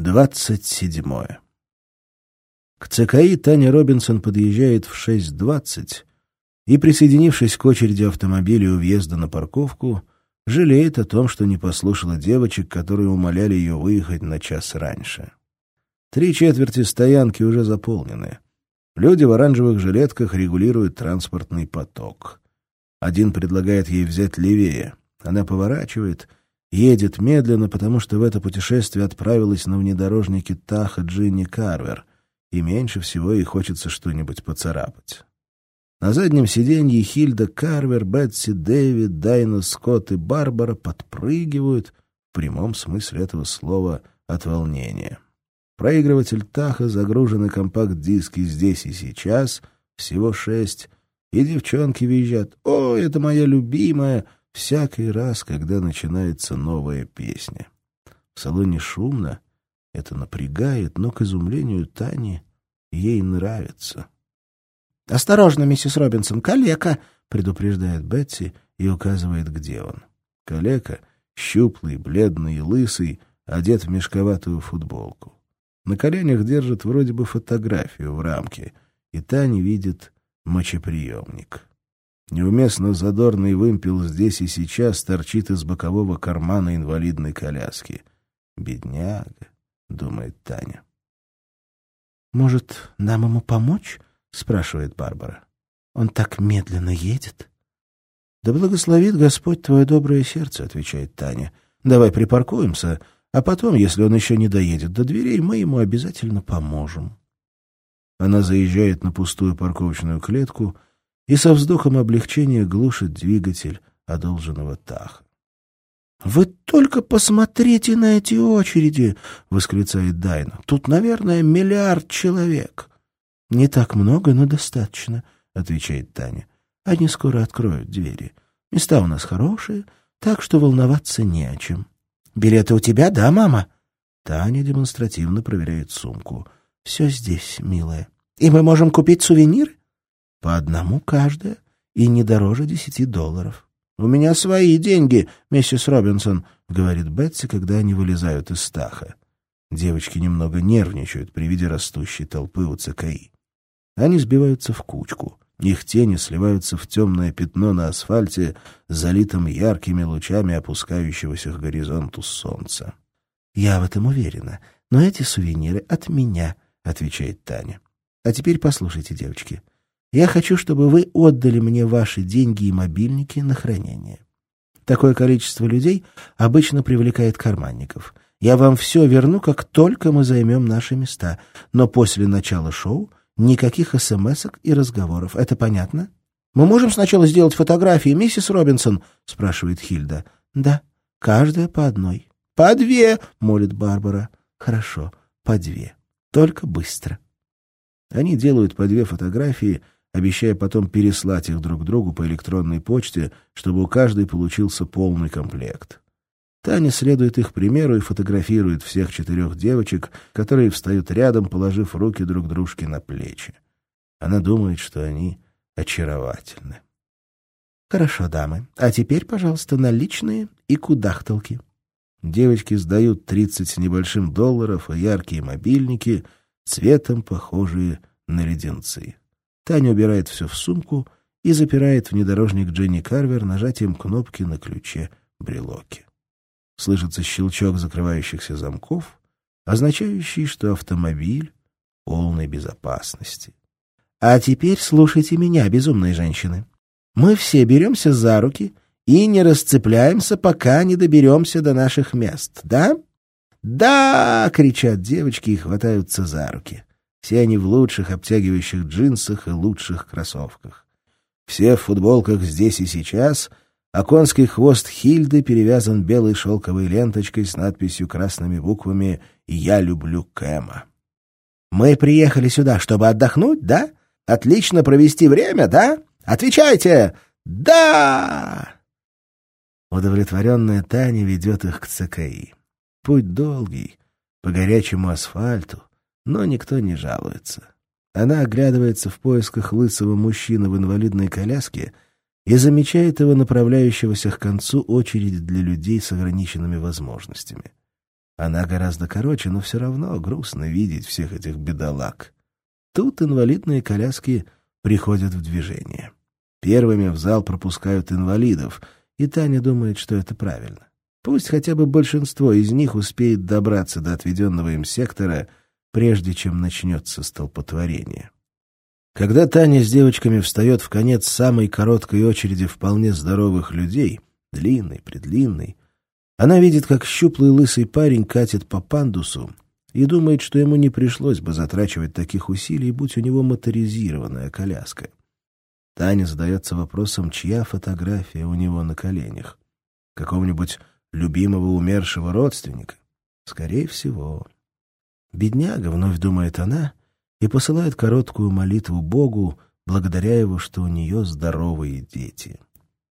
Двадцать седьмое. К ЦКИ Таня Робинсон подъезжает в 6.20 и, присоединившись к очереди автомобилей у въезда на парковку, жалеет о том, что не послушала девочек, которые умоляли ее выехать на час раньше. Три четверти стоянки уже заполнены. Люди в оранжевых жилетках регулируют транспортный поток. Один предлагает ей взять левее. Она поворачивает — едет медленно, потому что в это путешествие отправилась на внедорожнике Таха Джинни Карвер, и меньше всего ей хочется что-нибудь поцарапать. На заднем сиденье Хильда Карвер, Бетси, Дэвид, Дайна Скотт и Барбара подпрыгивают, в прямом смысле этого слова, от волнения. Проигрыватель Таха, загруженный компакт-диски здесь и сейчас, всего шесть, и девчонки визжат «О, это моя любимая!» Всякий раз, когда начинается новая песня. В салоне шумно, это напрягает, но, к изумлению Тани, ей нравится. «Осторожно, миссис Робинсон, калека!» — предупреждает Бетси и указывает, где он. Калека, щуплый, бледный и лысый, одет в мешковатую футболку. На коленях держит вроде бы фотографию в рамке, и Таня видит мочеприемник. Неуместно задорный вымпел здесь и сейчас торчит из бокового кармана инвалидной коляски. «Бедняга», — думает Таня. «Может, нам ему помочь?» — спрашивает Барбара. «Он так медленно едет». «Да благословит Господь твое доброе сердце», — отвечает Таня. «Давай припаркуемся, а потом, если он еще не доедет до дверей, мы ему обязательно поможем». Она заезжает на пустую парковочную клетку — и со вздохом облегчения глушит двигатель одолженного Таха. «Вы только посмотрите на эти очереди!» — восклицает Дайна. «Тут, наверное, миллиард человек». «Не так много, но достаточно», — отвечает Таня. «Они скоро откроют двери. Места у нас хорошие, так что волноваться не о чем». «Билеты у тебя, да, мама?» Таня демонстративно проверяет сумку. «Все здесь, милая». «И мы можем купить сувениры?» По одному каждая, и не дороже десяти долларов. — У меня свои деньги, миссис Робинсон, — говорит Бетси, когда они вылезают из стаха. Девочки немного нервничают при виде растущей толпы у ЦКИ. Они сбиваются в кучку. Их тени сливаются в темное пятно на асфальте, залитом яркими лучами опускающегося к горизонту солнца. «Я в этом уверена, но эти сувениры от меня», — отвечает Таня. «А теперь послушайте, девочки. Я хочу, чтобы вы отдали мне ваши деньги и мобильники на хранение. Такое количество людей обычно привлекает карманников. Я вам все верну, как только мы займем наши места. Но после начала шоу никаких смс и разговоров. Это понятно? «Мы можем сначала сделать фотографии, миссис Робинсон?» — спрашивает Хильда. «Да, каждая по одной». «По две!» — молит Барбара. «Хорошо, по две. Только быстро». Они делают по две фотографии — обещая потом переслать их друг другу по электронной почте, чтобы у каждой получился полный комплект. Таня следует их примеру и фотографирует всех четырех девочек, которые встают рядом, положив руки друг дружке на плечи. Она думает, что они очаровательны. «Хорошо, дамы. А теперь, пожалуйста, наличные и кудахталки». Девочки сдают тридцать с небольшим долларов и яркие мобильники, цветом похожие на леденцы. Таня убирает все в сумку и запирает внедорожник Дженни Карвер нажатием кнопки на ключе брелоки. Слышится щелчок закрывающихся замков, означающий, что автомобиль полной безопасности. А теперь слушайте меня, безумные женщины. Мы все беремся за руки и не расцепляемся, пока не доберемся до наших мест, да? «Да!» — кричат девочки и хватаются за руки. Все они в лучших обтягивающих джинсах и лучших кроссовках. Все в футболках здесь и сейчас, а конский хвост Хильды перевязан белой шелковой ленточкой с надписью красными буквами «Я люблю Кэма». «Мы приехали сюда, чтобы отдохнуть, да? Отлично провести время, да? Отвечайте! Да!» Удовлетворенная Таня ведет их к ЦКИ. Путь долгий, по горячему асфальту, но никто не жалуется. Она оглядывается в поисках лысого мужчины в инвалидной коляске и замечает его направляющегося к концу очереди для людей с ограниченными возможностями. Она гораздо короче, но все равно грустно видеть всех этих бедолаг. Тут инвалидные коляски приходят в движение. Первыми в зал пропускают инвалидов, и Таня думает, что это правильно. Пусть хотя бы большинство из них успеет добраться до отведенного им сектора, прежде чем начнется столпотворение. Когда Таня с девочками встает в конец самой короткой очереди вполне здоровых людей, длинной, предлинной, она видит, как щуплый лысый парень катит по пандусу и думает, что ему не пришлось бы затрачивать таких усилий, будь у него моторизированная коляска. Таня задается вопросом, чья фотография у него на коленях. Какого-нибудь любимого умершего родственника? Скорее всего. Бедняга, вновь думает она, и посылает короткую молитву Богу, благодаря его, что у нее здоровые дети.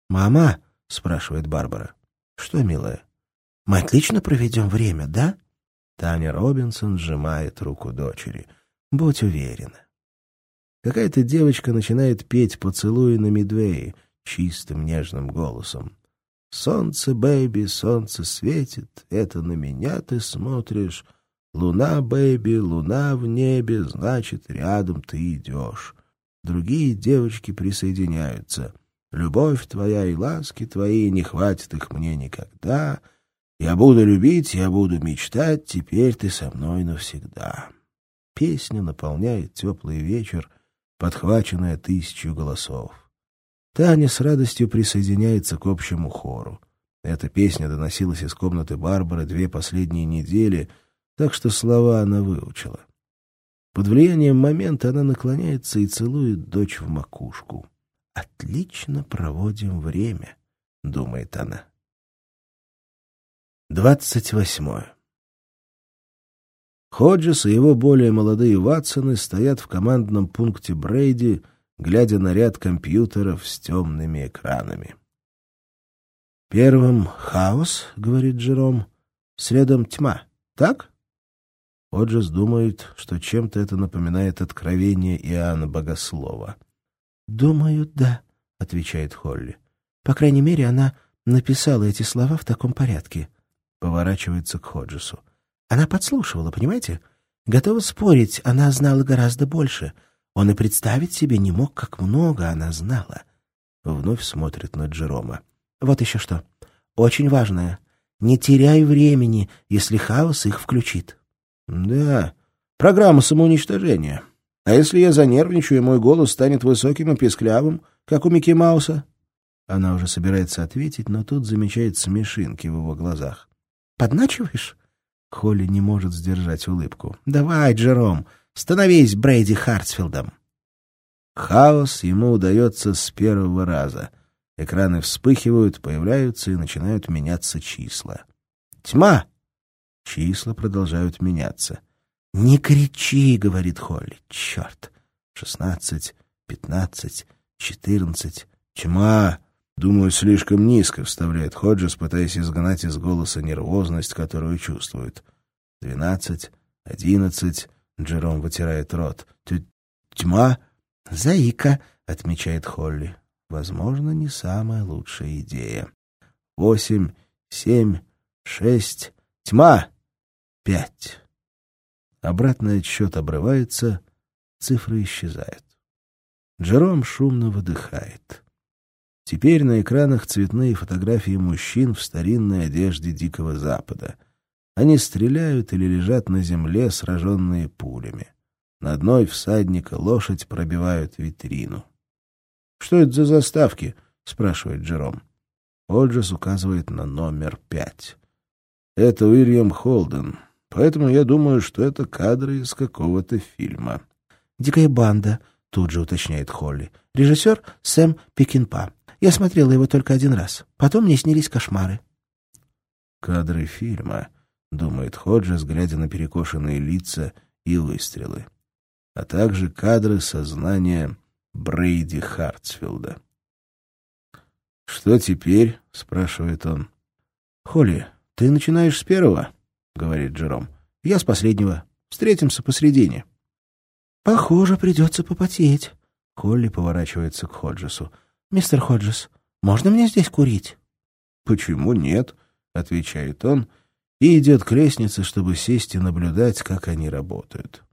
«Мама?» — спрашивает Барбара. «Что, милая?» Мы отлично проведем время, да?» Таня Робинсон сжимает руку дочери. «Будь уверена». Какая-то девочка начинает петь поцелуи на Мидвее чистым нежным голосом. «Солнце, бэйби, солнце светит, это на меня ты смотришь. Луна, бэйби, луна в небе, значит, рядом ты идешь». Другие девочки присоединяются. «Любовь твоя и ласки твои, не хватит их мне никогда». Я буду любить, я буду мечтать, теперь ты со мной навсегда. Песня наполняет теплый вечер, подхваченная тысячу голосов. Таня с радостью присоединяется к общему хору. Эта песня доносилась из комнаты Барбары две последние недели, так что слова она выучила. Под влиянием момента она наклоняется и целует дочь в макушку. «Отлично проводим время», — думает она. Двадцать восьмое. Ходжес и его более молодые Ватсоны стоят в командном пункте Брейди, глядя на ряд компьютеров с темными экранами. «Первым — хаос», — говорит Джером, — «следом тьма. Так?» Ходжес думает, что чем-то это напоминает откровение Иоанна Богослова. «Думаю, да», — отвечает Холли. «По крайней мере, она написала эти слова в таком порядке». Поворачивается к Ходжесу. Она подслушивала, понимаете? Готова спорить, она знала гораздо больше. Он и представить себе не мог, как много она знала. Вновь смотрит на Джерома. Вот еще что. Очень важное. Не теряй времени, если хаос их включит. Да, программа самоуничтожения. А если я занервничаю, и мой голос станет высоким и песклявым, как у Микки Мауса? Она уже собирается ответить, но тут замечает смешинки в его глазах. Подначиваешь?» Холли не может сдержать улыбку. «Давай, Джером, становись Брейди Хартсфилдом!» Хаос ему удается с первого раза. Экраны вспыхивают, появляются и начинают меняться числа. «Тьма!» Числа продолжают меняться. «Не кричи!» — говорит Холли. «Черт! Шестнадцать, пятнадцать, четырнадцать. Тьма!» «Думаю, слишком низко», — вставляет Ходжес, пытаясь изгнать из голоса нервозность, которую чувствует. «Двенадцать, одиннадцать...» — Джером вытирает рот. «Тьма?» «Заика», — отмечает Холли. «Возможно, не самая лучшая идея. Восемь, семь, шесть... Тьма!» «Пять». Обратный отсчет обрывается, цифры исчезают. Джером шумно выдыхает. Теперь на экранах цветные фотографии мужчин в старинной одежде Дикого Запада. Они стреляют или лежат на земле, сраженные пулями. На одной всадника лошадь пробивают витрину. «Что это за заставки?» — спрашивает Джером. Оджес указывает на номер пять. «Это Уильям Холден, поэтому я думаю, что это кадры из какого-то фильма». «Дикая банда», — тут же уточняет Холли. «Режиссер Сэм Пекинпа. Я смотрела его только один раз. Потом мне снились кошмары. «Кадры фильма», — думает Ходжес, глядя на перекошенные лица и выстрелы. А также кадры сознания Брейди Хартсфилда. «Что теперь?» — спрашивает он. «Холли, ты начинаешь с первого?» — говорит Джером. «Я с последнего. Встретимся посредине». «Похоже, придется попотеть». Холли поворачивается к Ходжесу. «Мистер Ходжес, можно мне здесь курить?» «Почему нет?» — отвечает он и идет к лестнице, чтобы сесть и наблюдать, как они работают.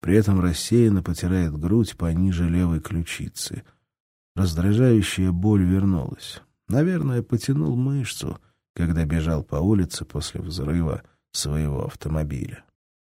При этом рассеянно потирает грудь пониже левой ключицы. Раздражающая боль вернулась. Наверное, потянул мышцу, когда бежал по улице после взрыва своего автомобиля.